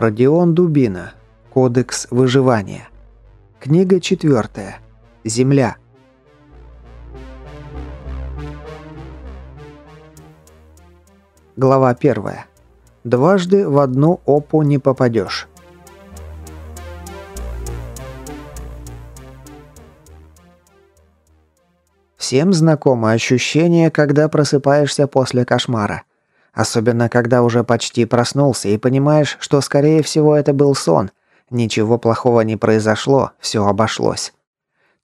Родион Дубина. Кодекс выживания. Книга четвертая. Земля. Глава первая. Дважды в одну опу не попадешь. Всем знакомо ощущение, когда просыпаешься после кошмара. Особенно, когда уже почти проснулся и понимаешь, что, скорее всего, это был сон. Ничего плохого не произошло, все обошлось.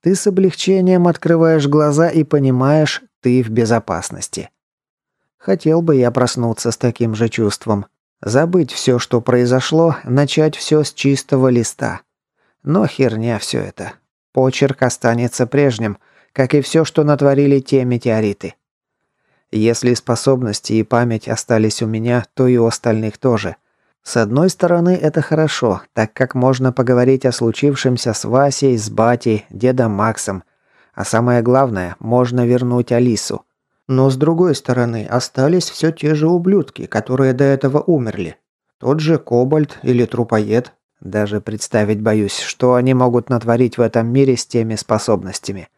Ты с облегчением открываешь глаза и понимаешь, ты в безопасности. Хотел бы я проснуться с таким же чувством. Забыть все, что произошло, начать все с чистого листа. Но херня все это. Почерк останется прежним, как и все, что натворили те метеориты. Если способности и память остались у меня, то и у остальных тоже. С одной стороны, это хорошо, так как можно поговорить о случившемся с Васей, с батей, дедом Максом. А самое главное, можно вернуть Алису. Но с другой стороны, остались все те же ублюдки, которые до этого умерли. Тот же Кобальт или Трупоед. Даже представить боюсь, что они могут натворить в этом мире с теми способностями.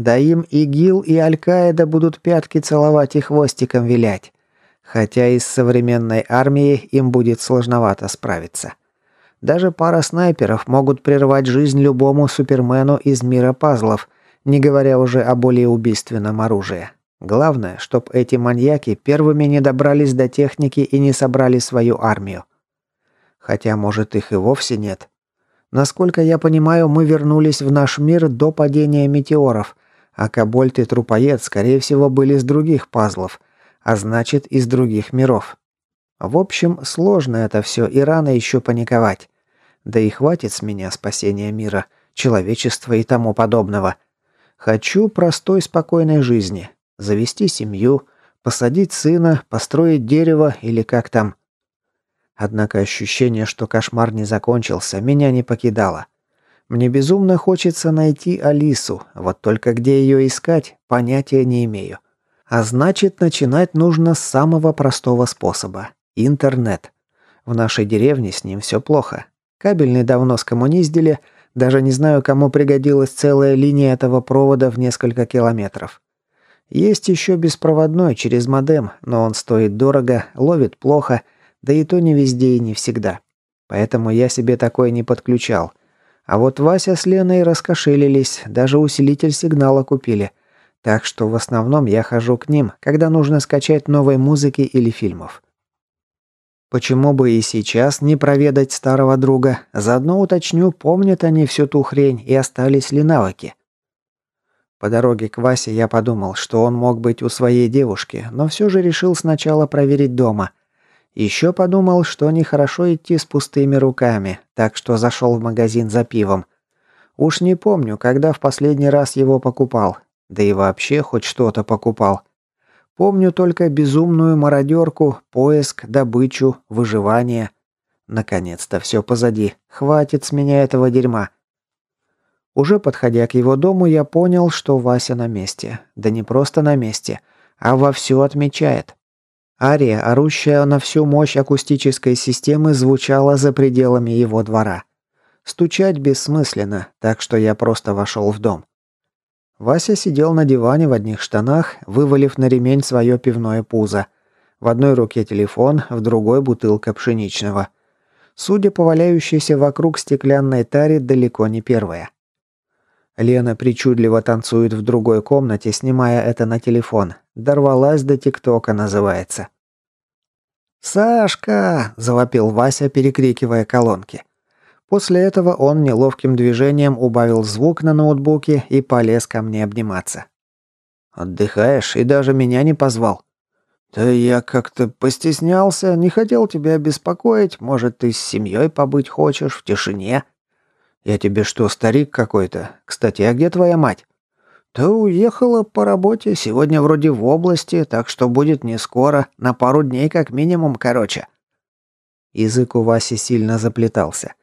Да им и ГИЛ, и Аль-Каида будут пятки целовать и хвостиком вилять. Хотя и с современной армией им будет сложновато справиться. Даже пара снайперов могут прервать жизнь любому супермену из мира пазлов, не говоря уже о более убийственном оружии. Главное, чтоб эти маньяки первыми не добрались до техники и не собрали свою армию. Хотя, может, их и вовсе нет. Насколько я понимаю, мы вернулись в наш мир до падения метеоров, а Кобольт и Трупоед, скорее всего, были из других пазлов, а значит, из других миров. В общем, сложно это все, и рано еще паниковать. Да и хватит с меня спасения мира, человечества и тому подобного. Хочу простой спокойной жизни. Завести семью, посадить сына, построить дерево или как там. Однако ощущение, что кошмар не закончился, меня не покидало. Мне безумно хочется найти Алису, вот только где ее искать, понятия не имею. А значит, начинать нужно с самого простого способа – интернет. В нашей деревне с ним все плохо. Кабельный давно скоммуниздили, даже не знаю, кому пригодилась целая линия этого провода в несколько километров. Есть еще беспроводной через модем, но он стоит дорого, ловит плохо, да и то не везде и не всегда. Поэтому я себе такой не подключал – а вот Вася с Леной раскошелились, даже усилитель сигнала купили. Так что в основном я хожу к ним, когда нужно скачать новой музыки или фильмов. Почему бы и сейчас не проведать старого друга? Заодно уточню, помнят они всю ту хрень и остались ли навыки. По дороге к Васе я подумал, что он мог быть у своей девушки, но все же решил сначала проверить дома. Еще подумал, что нехорошо идти с пустыми руками, так что зашел в магазин за пивом. Уж не помню, когда в последний раз его покупал, да и вообще хоть что-то покупал. Помню только безумную мародерку, поиск, добычу, выживание. Наконец-то все позади, хватит с меня этого дерьма. Уже подходя к его дому, я понял, что Вася на месте. Да не просто на месте, а вовсю отмечает. Ария, орущая на всю мощь акустической системы, звучала за пределами его двора. Стучать бессмысленно, так что я просто вошел в дом. Вася сидел на диване в одних штанах, вывалив на ремень свое пивное пузо. В одной руке телефон, в другой бутылка пшеничного. Судя по валяющейся вокруг стеклянной таре, далеко не первая. Лена причудливо танцует в другой комнате, снимая это на телефон. Дорвалась до ТикТока, называется. «Сашка!» – завопил Вася, перекрикивая колонки. После этого он неловким движением убавил звук на ноутбуке и полез ко мне обниматься. «Отдыхаешь и даже меня не позвал?» «Да я как-то постеснялся, не хотел тебя беспокоить. Может, ты с семьей побыть хочешь, в тишине?» «Я тебе что, старик какой-то? Кстати, а где твоя мать?» «Да уехала по работе, сегодня вроде в области, так что будет не скоро, на пару дней как минимум, короче». Язык у Васи сильно заплетался.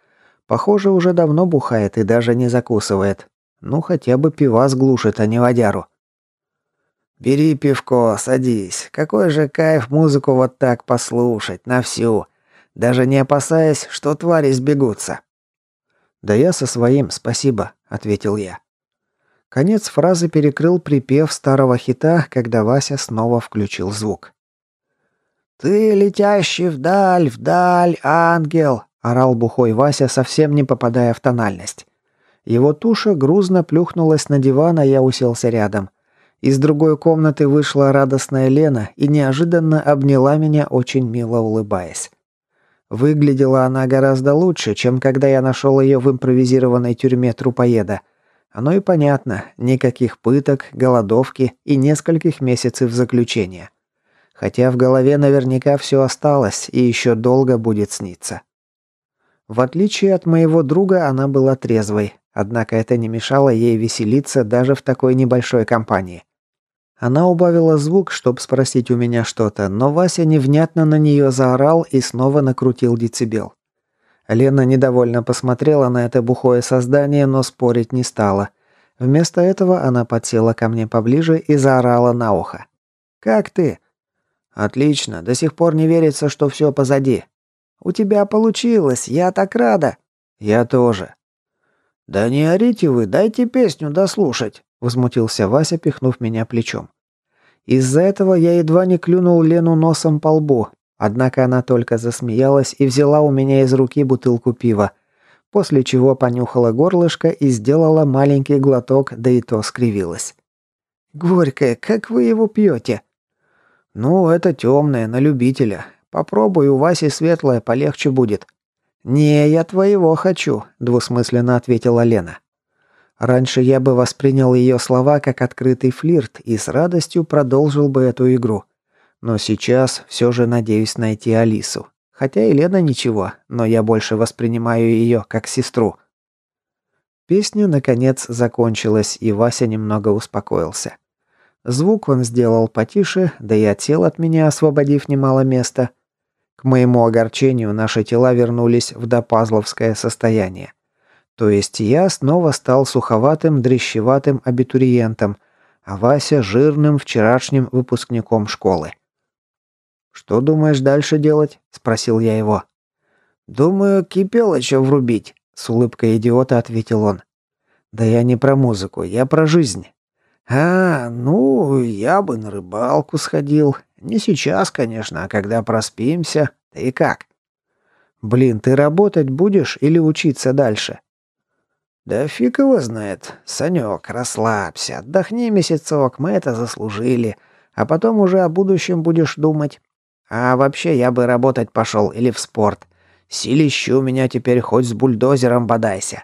Похоже, уже давно бухает и даже не закусывает. Ну, хотя бы пивас глушит, а не водяру. «Бери пивко, садись. Какой же кайф музыку вот так послушать, на всю. даже не опасаясь, что твари сбегутся». «Да я со своим, спасибо», — ответил я. Конец фразы перекрыл припев старого хита, когда Вася снова включил звук. «Ты летящий вдаль, вдаль, ангел!» – орал бухой Вася, совсем не попадая в тональность. Его туша грузно плюхнулась на диван, а я уселся рядом. Из другой комнаты вышла радостная Лена и неожиданно обняла меня, очень мило улыбаясь. Выглядела она гораздо лучше, чем когда я нашел ее в импровизированной тюрьме трупоеда. Оно и понятно, никаких пыток, голодовки и нескольких месяцев заключения. Хотя в голове наверняка все осталось и еще долго будет сниться. В отличие от моего друга, она была трезвой, однако это не мешало ей веселиться даже в такой небольшой компании. Она убавила звук, чтобы спросить у меня что-то, но Вася невнятно на нее заорал и снова накрутил децибел. Лена недовольно посмотрела на это бухое создание, но спорить не стала. Вместо этого она подсела ко мне поближе и заорала на ухо. «Как ты?» «Отлично. До сих пор не верится, что все позади». «У тебя получилось. Я так рада». «Я тоже». «Да не орите вы, дайте песню дослушать», — возмутился Вася, пихнув меня плечом. Из-за этого я едва не клюнул Лену носом по лбу, однако она только засмеялась и взяла у меня из руки бутылку пива, после чего понюхала горлышко и сделала маленький глоток, да и то скривилась. «Горькое, как вы его пьете?» «Ну, это темное, на любителя. Попробуй, у Васи светлое, полегче будет». «Не, я твоего хочу», – двусмысленно ответила Лена. Раньше я бы воспринял ее слова как открытый флирт и с радостью продолжил бы эту игру. Но сейчас все же надеюсь найти Алису. Хотя и Лена ничего, но я больше воспринимаю ее как сестру. Песня, наконец, закончилась, и Вася немного успокоился. Звук он сделал потише, да и отсел от меня, освободив немало места. К моему огорчению наши тела вернулись в допазловское состояние. То есть я снова стал суховатым, дрещеватым абитуриентом, а Вася жирным вчерашним выпускником школы. «Что думаешь дальше делать?» – спросил я его. «Думаю, кипелоча врубить», – с улыбкой идиота ответил он. «Да я не про музыку, я про жизнь. «А, ну, я бы на рыбалку сходил. Не сейчас, конечно, а когда проспимся. Ты как?» «Блин, ты работать будешь или учиться дальше?» «Да фиг его знает. Санек, расслабься, отдохни месяцок, мы это заслужили. А потом уже о будущем будешь думать. А вообще я бы работать пошел или в спорт. Силище у меня теперь хоть с бульдозером бодайся».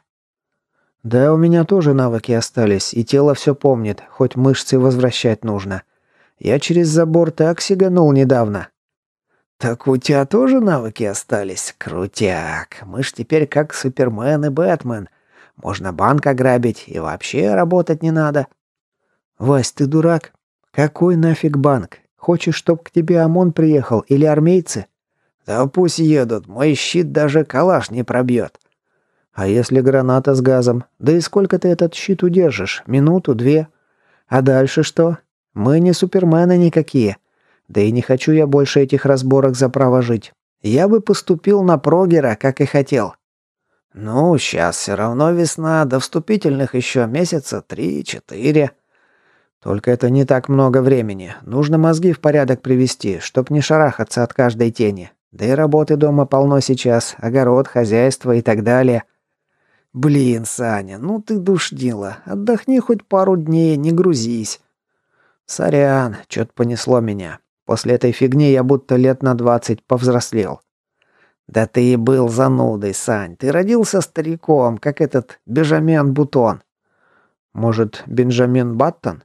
Да, у меня тоже навыки остались, и тело все помнит, хоть мышцы возвращать нужно. Я через забор так сиганул недавно. Так у тебя тоже навыки остались? Крутяк. Мы ж теперь как Супермен и Бэтмен. Можно банк ограбить и вообще работать не надо. Вась, ты дурак? Какой нафиг банк? Хочешь, чтоб к тебе ОМОН приехал или армейцы? Да пусть едут, мой щит даже калаш не пробьет. А если граната с газом? Да и сколько ты этот щит удержишь? Минуту, две? А дальше что? Мы не супермены никакие. Да и не хочу я больше этих разборок за право жить. Я бы поступил на прогера, как и хотел. Ну, сейчас все равно весна, до вступительных еще месяца три-четыре. Только это не так много времени. Нужно мозги в порядок привести, чтоб не шарахаться от каждой тени. Да и работы дома полно сейчас, огород, хозяйство и так далее. «Блин, Саня, ну ты душнила. Отдохни хоть пару дней, не грузись». «Сорян, что-то понесло меня. После этой фигни я будто лет на двадцать повзрослел». «Да ты и был занудой, Сань. Ты родился стариком, как этот Бенджамин Бутон». «Может, Бенджамин Баттон?»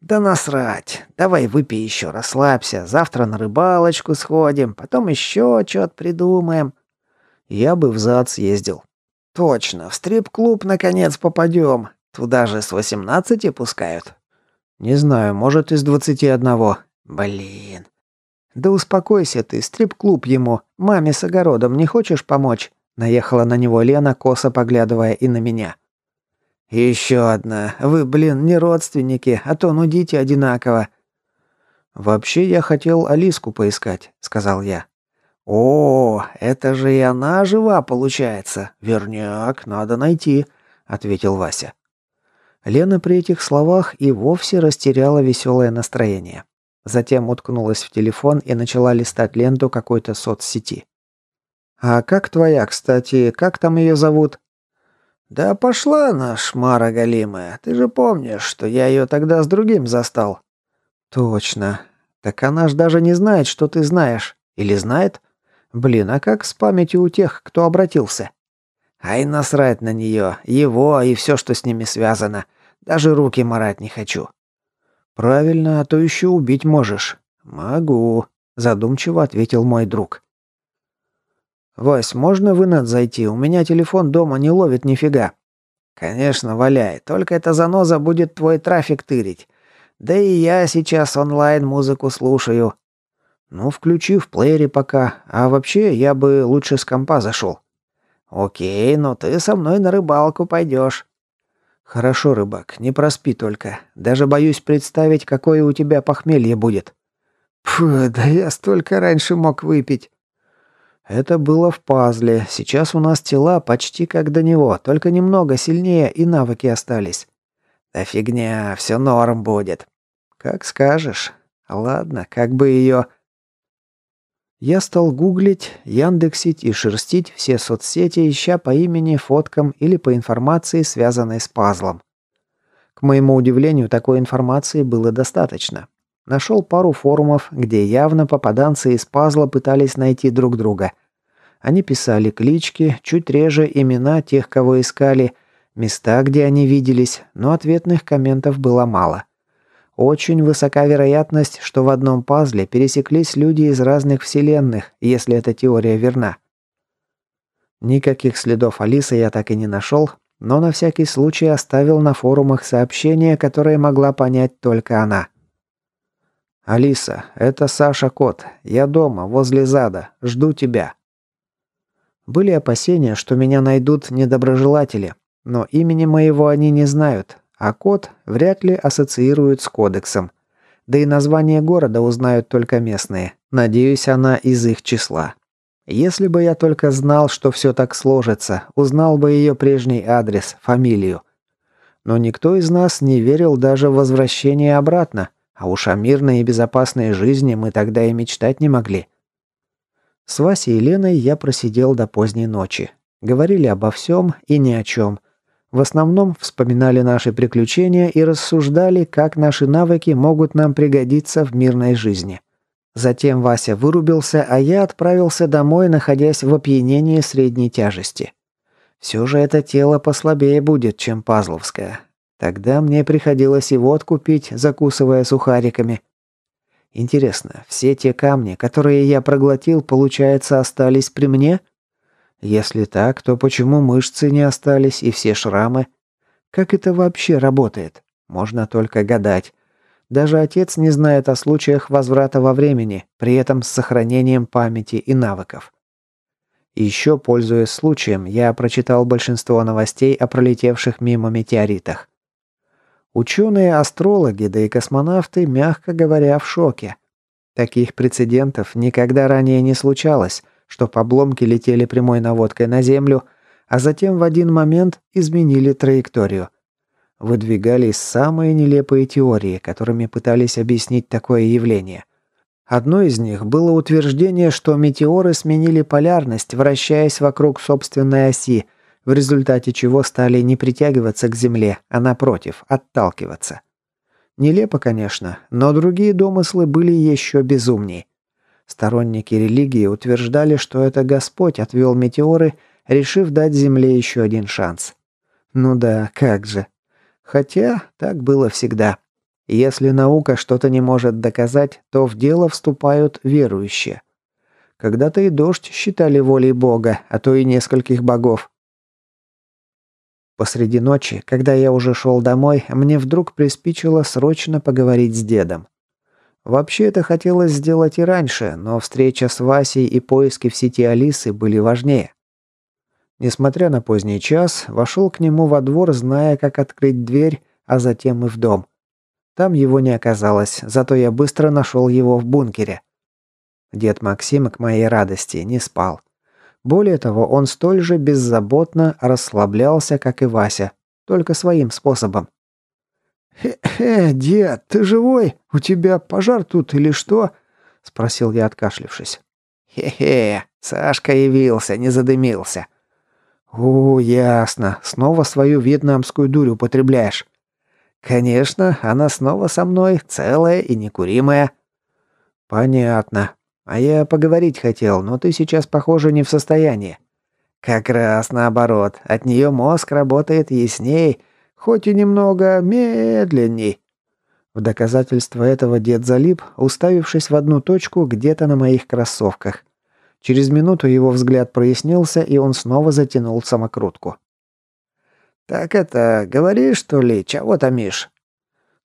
«Да насрать. Давай выпей еще, расслабься. Завтра на рыбалочку сходим, потом еще что-то придумаем». «Я бы в зад съездил. «Точно, в стрип-клуб наконец попадем. Туда же с восемнадцати пускают». «Не знаю, может, из двадцати одного». «Блин». «Да успокойся ты, стрип-клуб ему. Маме с огородом не хочешь помочь?» Наехала на него Лена, косо поглядывая и на меня. «Еще одна. Вы, блин, не родственники, а то нудите одинаково». «Вообще я хотел Алиску поискать», — сказал я. «О, это же и она жива, получается. Верняк, надо найти», — ответил Вася. Лена при этих словах и вовсе растеряла веселое настроение. Затем уткнулась в телефон и начала листать ленту какой-то соцсети. «А как твоя, кстати, как там ее зовут?» «Да пошла она, шмара голимая. Ты же помнишь, что я ее тогда с другим застал». «Точно. Так она ж даже не знает, что ты знаешь. Или знает? Блин, а как с памятью у тех, кто обратился?» «Ай, насрать на нее, его и все, что с ними связано. Даже руки марать не хочу». «Правильно, а то еще убить можешь». «Могу», – задумчиво ответил мой друг. «Вась, можно в инет зайти? У меня телефон дома не ловит нифига». «Конечно, валяй. Только эта заноза будет твой трафик тырить. Да и я сейчас онлайн музыку слушаю». «Ну, включи в плеере пока. А вообще, я бы лучше с компа зашел». «Окей, но ты со мной на рыбалку пойдешь». «Хорошо, рыбак, не проспи только. Даже боюсь представить, какое у тебя похмелье будет». «Фу, да я столько раньше мог выпить». Это было в пазле. Сейчас у нас тела почти как до него, только немного сильнее и навыки остались. Да фигня, все норм будет. Как скажешь. Ладно, как бы ее... Я стал гуглить, яндексить и шерстить все соцсети, ища по имени, фоткам или по информации, связанной с пазлом. К моему удивлению, такой информации было достаточно. Нашел пару форумов, где явно попаданцы из пазла пытались найти друг друга. Они писали клички, чуть реже имена тех, кого искали, места, где они виделись, но ответных комментов было мало. Очень высока вероятность, что в одном пазле пересеклись люди из разных вселенных, если эта теория верна. Никаких следов Алисы я так и не нашел, но на всякий случай оставил на форумах сообщение, которое могла понять только она. «Алиса, это Саша Кот. Я дома, возле зада. Жду тебя». Были опасения, что меня найдут недоброжелатели, но имени моего они не знают, а код вряд ли ассоциируют с кодексом. Да и название города узнают только местные. Надеюсь, она из их числа. Если бы я только знал, что все так сложится, узнал бы ее прежний адрес, фамилию. Но никто из нас не верил даже в возвращение обратно. А уж о мирной и безопасной жизни мы тогда и мечтать не могли. С Васей и Леной я просидел до поздней ночи. Говорили обо всем и ни о чем. В основном вспоминали наши приключения и рассуждали, как наши навыки могут нам пригодиться в мирной жизни. Затем Вася вырубился, а я отправился домой, находясь в опьянении средней тяжести. Все же это тело послабее будет, чем пазловское. Тогда мне приходилось и водку пить, закусывая сухариками. Интересно, все те камни, которые я проглотил, получается, остались при мне? Если так, то почему мышцы не остались и все шрамы? Как это вообще работает? Можно только гадать. Даже отец не знает о случаях возврата во времени, при этом с сохранением памяти и навыков. Еще, пользуясь случаем, я прочитал большинство новостей о пролетевших мимо метеоритах. Ученые-астрологи, да и космонавты, мягко говоря, в шоке. Таких прецедентов никогда ранее не случалось, что обломки летели прямой наводкой на Землю, а затем в один момент изменили траекторию. Выдвигались самые нелепые теории, которыми пытались объяснить такое явление. Одной из них было утверждение, что метеоры сменили полярность, вращаясь вокруг собственной оси – в результате чего стали не притягиваться к Земле, а напротив, отталкиваться. Нелепо, конечно, но другие домыслы были еще безумнее. Сторонники религии утверждали, что это Господь отвел метеоры, решив дать Земле еще один шанс. Ну да, как же. Хотя так было всегда. Если наука что-то не может доказать, то в дело вступают верующие. Когда-то и дождь считали волей Бога, а то и нескольких богов. Посреди ночи, когда я уже шел домой, мне вдруг приспичило срочно поговорить с дедом. Вообще это хотелось сделать и раньше, но встреча с Васей и поиски в сети Алисы были важнее. Несмотря на поздний час, вошел к нему во двор, зная, как открыть дверь, а затем и в дом. Там его не оказалось, зато я быстро нашел его в бункере. Дед Максим, к моей радости, не спал. Более того, он столь же беззаботно расслаблялся, как и Вася, только своим способом. «Хе-хе, дед, ты живой? У тебя пожар тут или что?» – спросил я, откашлившись. «Хе-хе, Сашка явился, не задымился». «О, ясно. Снова свою вьетнамскую дурь употребляешь». «Конечно, она снова со мной, целая и некуримая». «Понятно. А я поговорить хотел, но ты сейчас, похоже, не в состоянии». «Как раз наоборот. От нее мозг работает ясней, хоть и немного медленней». В доказательство этого дед залип, уставившись в одну точку где-то на моих кроссовках. Через минуту его взгляд прояснился, и он снова затянул самокрутку. «Так это, говори, что ли, чего томишь?»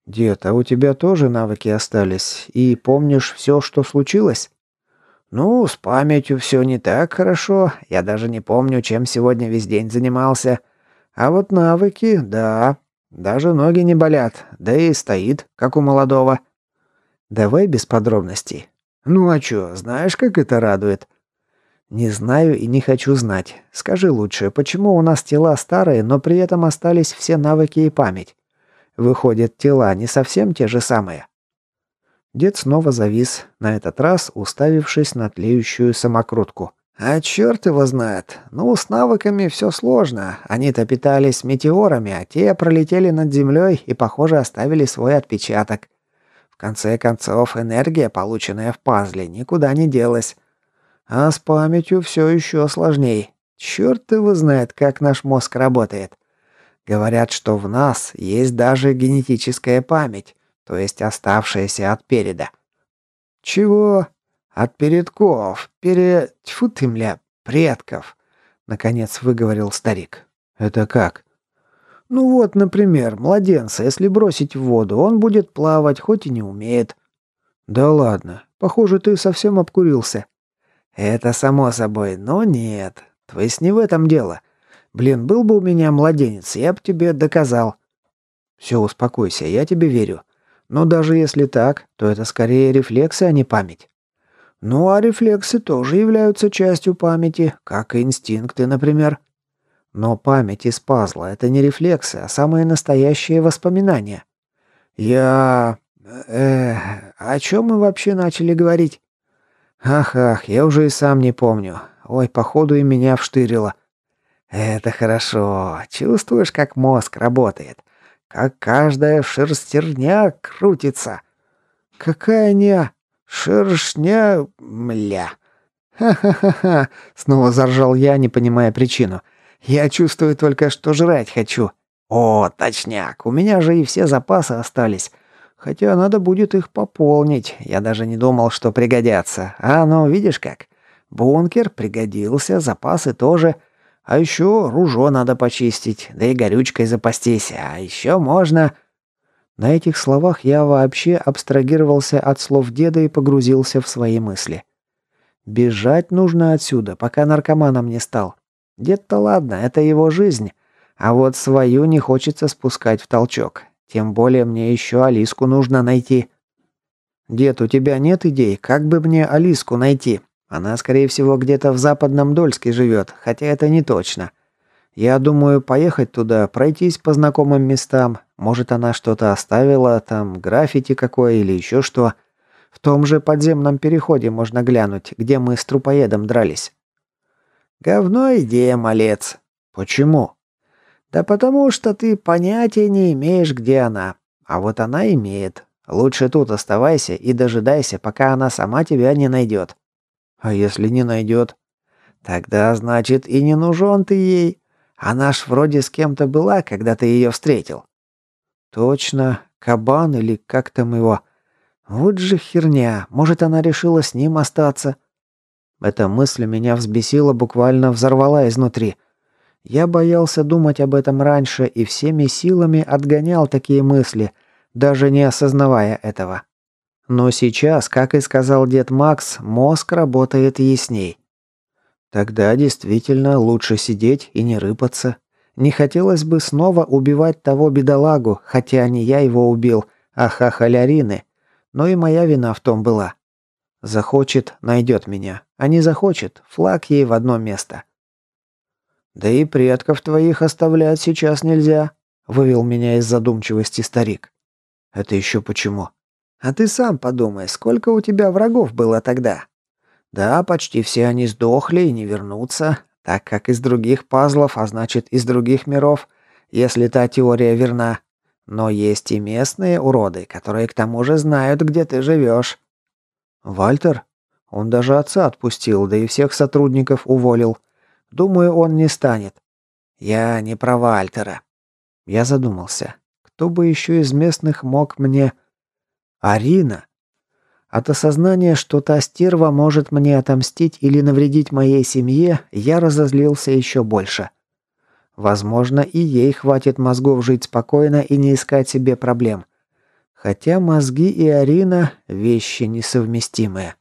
«Дед, а у тебя тоже навыки остались, и помнишь все, что случилось?» «Ну, с памятью все не так хорошо. Я даже не помню, чем сегодня весь день занимался. А вот навыки, да. Даже ноги не болят, да и стоит, как у молодого». «Давай без подробностей». «Ну а чё, знаешь, как это радует?» «Не знаю и не хочу знать. Скажи лучше, почему у нас тела старые, но при этом остались все навыки и память? Выходят, тела не совсем те же самые?» Дед снова завис, на этот раз уставившись на тлеющую самокрутку. «А черт его знает. Ну, с навыками все сложно. Они-то питались метеорами, а те пролетели над землей и, похоже, оставили свой отпечаток. В конце концов, энергия, полученная в пазле, никуда не делась. А с памятью все еще сложней. Черт его знает, как наш мозг работает. Говорят, что в нас есть даже генетическая память, то есть оставшаяся от переда. Чего? От передков, перед... Тьфу ты, мля, предков. Наконец выговорил старик. Это как? Ну вот, например, младенца, если бросить в воду, он будет плавать, хоть и не умеет. Да ладно, похоже, ты совсем обкурился. «Это само собой, но нет. То есть не в этом дело. Блин, был бы у меня младенец, я бы тебе доказал». «Все, успокойся, я тебе верю. Но даже если так, то это скорее рефлексы, а не память». «Ну, а рефлексы тоже являются частью памяти, как и инстинкты, например». «Но память из пазла — это не рефлексы, а самые настоящие воспоминания». «Я... Э, о чем мы вообще начали говорить?» Ах-ах, я уже и сам не помню. Ой, походу и меня вштырило. Это хорошо. Чувствуешь, как мозг работает? Как каждая шерстерня крутится. Какая не... Шершня... Мля. Ха-ха-ха-ха. Снова заржал я, не понимая причину. Я чувствую только, что жрать хочу. О, точняк. У меня же и все запасы остались. Хотя надо будет их пополнить. Я даже не думал, что пригодятся. А ну, видишь как? Бункер пригодился, запасы тоже. А еще ружо надо почистить, да и горючкой запастись. А еще можно... На этих словах я вообще абстрагировался от слов деда и погрузился в свои мысли. Бежать нужно отсюда, пока наркоманом не стал. Дед-то ладно, это его жизнь. А вот свою не хочется спускать в толчок. Тем более мне еще Алиску нужно найти. Дед, у тебя нет идей, как бы мне Алиску найти? Она, скорее всего, где-то в Западном Дольске живет, хотя это не точно. Я думаю, поехать туда, пройтись по знакомым местам. Может, она что-то оставила, там граффити какое или еще что. В том же подземном переходе можно глянуть, где мы с трупоедом дрались. Говно идея, малец. Почему? Да потому что ты понятия не имеешь, где она. А вот она имеет. Лучше тут оставайся и дожидайся, пока она сама тебя не найдет. А если не найдет? Тогда, значит, и не нужен ты ей. Она ж вроде с кем-то была, когда ты ее встретил. Точно. Кабан или как там его. Вот же херня. Может, она решила с ним остаться? Эта мысль меня взбесила, буквально взорвала изнутри. Я боялся думать об этом раньше и всеми силами отгонял такие мысли, даже не осознавая этого. Но сейчас, как и сказал дед Макс, мозг работает ясней. Тогда действительно лучше сидеть и не рыпаться. Не хотелось бы снова убивать того бедолагу, хотя не я его убил, а хахалярины. Но и моя вина в том была. Захочет, найдет меня. А не захочет, флаг ей в одно место. «Да и предков твоих оставлять сейчас нельзя», — вывел меня из задумчивости старик. «Это еще почему?» «А ты сам подумай, сколько у тебя врагов было тогда?» «Да, почти все они сдохли и не вернутся, так как из других пазлов, а значит из других миров, если та теория верна. Но есть и местные уроды, которые к тому же знают, где ты живешь. Вальтер? Он даже отца отпустил, да и всех сотрудников уволил. Думаю, он не станет. Я не про Вальтера. Я задумался. Кто бы еще из местных мог мне... Арина? От осознания, что та стерва может мне отомстить или навредить моей семье, я разозлился еще больше. Возможно, и ей хватит мозгов жить спокойно и не искать себе проблем. Хотя мозги и Арина – вещи несовместимые.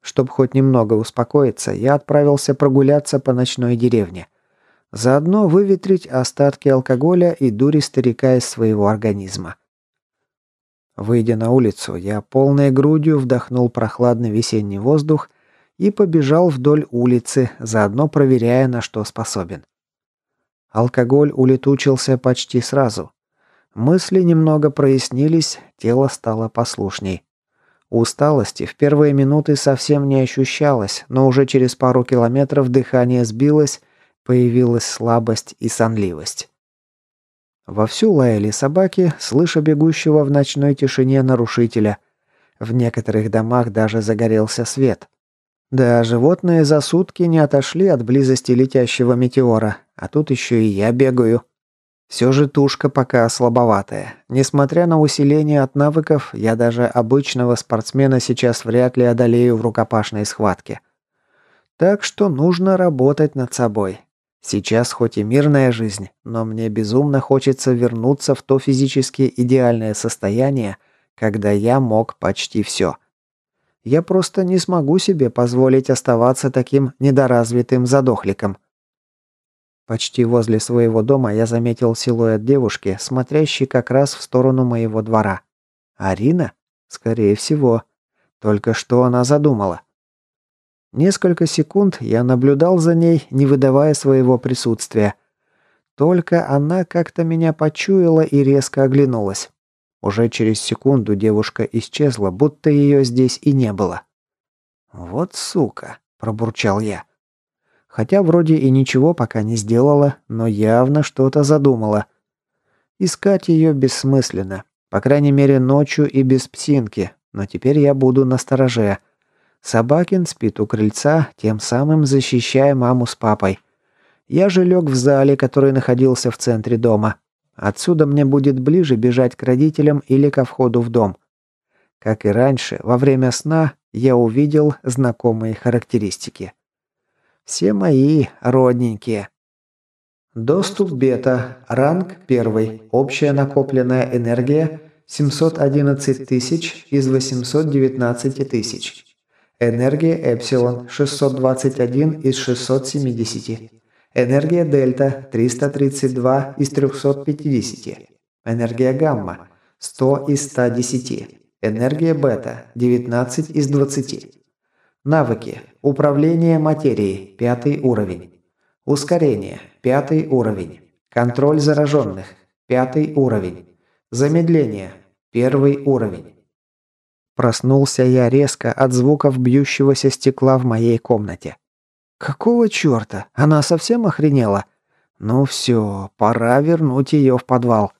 Чтобы хоть немного успокоиться, я отправился прогуляться по ночной деревне. Заодно выветрить остатки алкоголя и дури старика из своего организма. Выйдя на улицу, я полной грудью вдохнул прохладный весенний воздух и побежал вдоль улицы, заодно проверяя, на что способен. Алкоголь улетучился почти сразу. Мысли немного прояснились, тело стало послушней. Усталости в первые минуты совсем не ощущалось, но уже через пару километров дыхание сбилось, появилась слабость и сонливость. Вовсю лаяли собаки, слыша бегущего в ночной тишине нарушителя. В некоторых домах даже загорелся свет. Да, животные за сутки не отошли от близости летящего метеора, а тут еще и я бегаю. Все же тушка пока слабоватая. Несмотря на усиление от навыков, я даже обычного спортсмена сейчас вряд ли одолею в рукопашной схватке. Так что нужно работать над собой. Сейчас хоть и мирная жизнь, но мне безумно хочется вернуться в то физически идеальное состояние, когда я мог почти все. Я просто не смогу себе позволить оставаться таким недоразвитым задохликом. Почти возле своего дома я заметил силуэт девушки, смотрящей как раз в сторону моего двора. Арина? Скорее всего. Только что она задумала? Несколько секунд я наблюдал за ней, не выдавая своего присутствия. Только она как-то меня почуяла и резко оглянулась. Уже через секунду девушка исчезла, будто ее здесь и не было. «Вот сука!» – пробурчал я. Хотя вроде и ничего пока не сделала, но явно что-то задумала. Искать ее бессмысленно. По крайней мере, ночью и без псинки. Но теперь я буду настороже. Собакин спит у крыльца, тем самым защищая маму с папой. Я же лег в зале, который находился в центре дома. Отсюда мне будет ближе бежать к родителям или ко входу в дом. Как и раньше, во время сна я увидел знакомые характеристики. Все мои родненькие. Доступ бета. Ранг 1. Общая накопленная энергия 711 тысяч из 819 тысяч. Энергия Эпсилон 621 из 670. Энергия Дельта 332 из 350. Энергия Гамма 100 из 110. Энергия Бета 19 из 20. Навыки. Управление материей. Пятый уровень. Ускорение. Пятый уровень. Контроль зараженных. Пятый уровень. Замедление. Первый уровень. Проснулся я резко от звуков бьющегося стекла в моей комнате. Какого черта? Она совсем охренела? Ну все, пора вернуть ее в подвал.